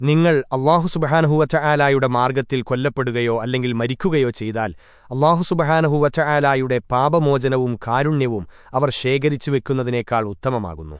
നിങ്ങൾ അള്ളാഹു ആലായുടെ മാർഗത്തിൽ കൊല്ലപ്പെടുകയോ അല്ലെങ്കിൽ മരിക്കുകയോ ചെയ്താൽ അള്ളാഹു ആലായുടെ പാപമോചനവും കാരുണ്യവും അവർ ശേഖരിച്ചു വെക്കുന്നതിനേക്കാൾ ഉത്തമമാകുന്നു.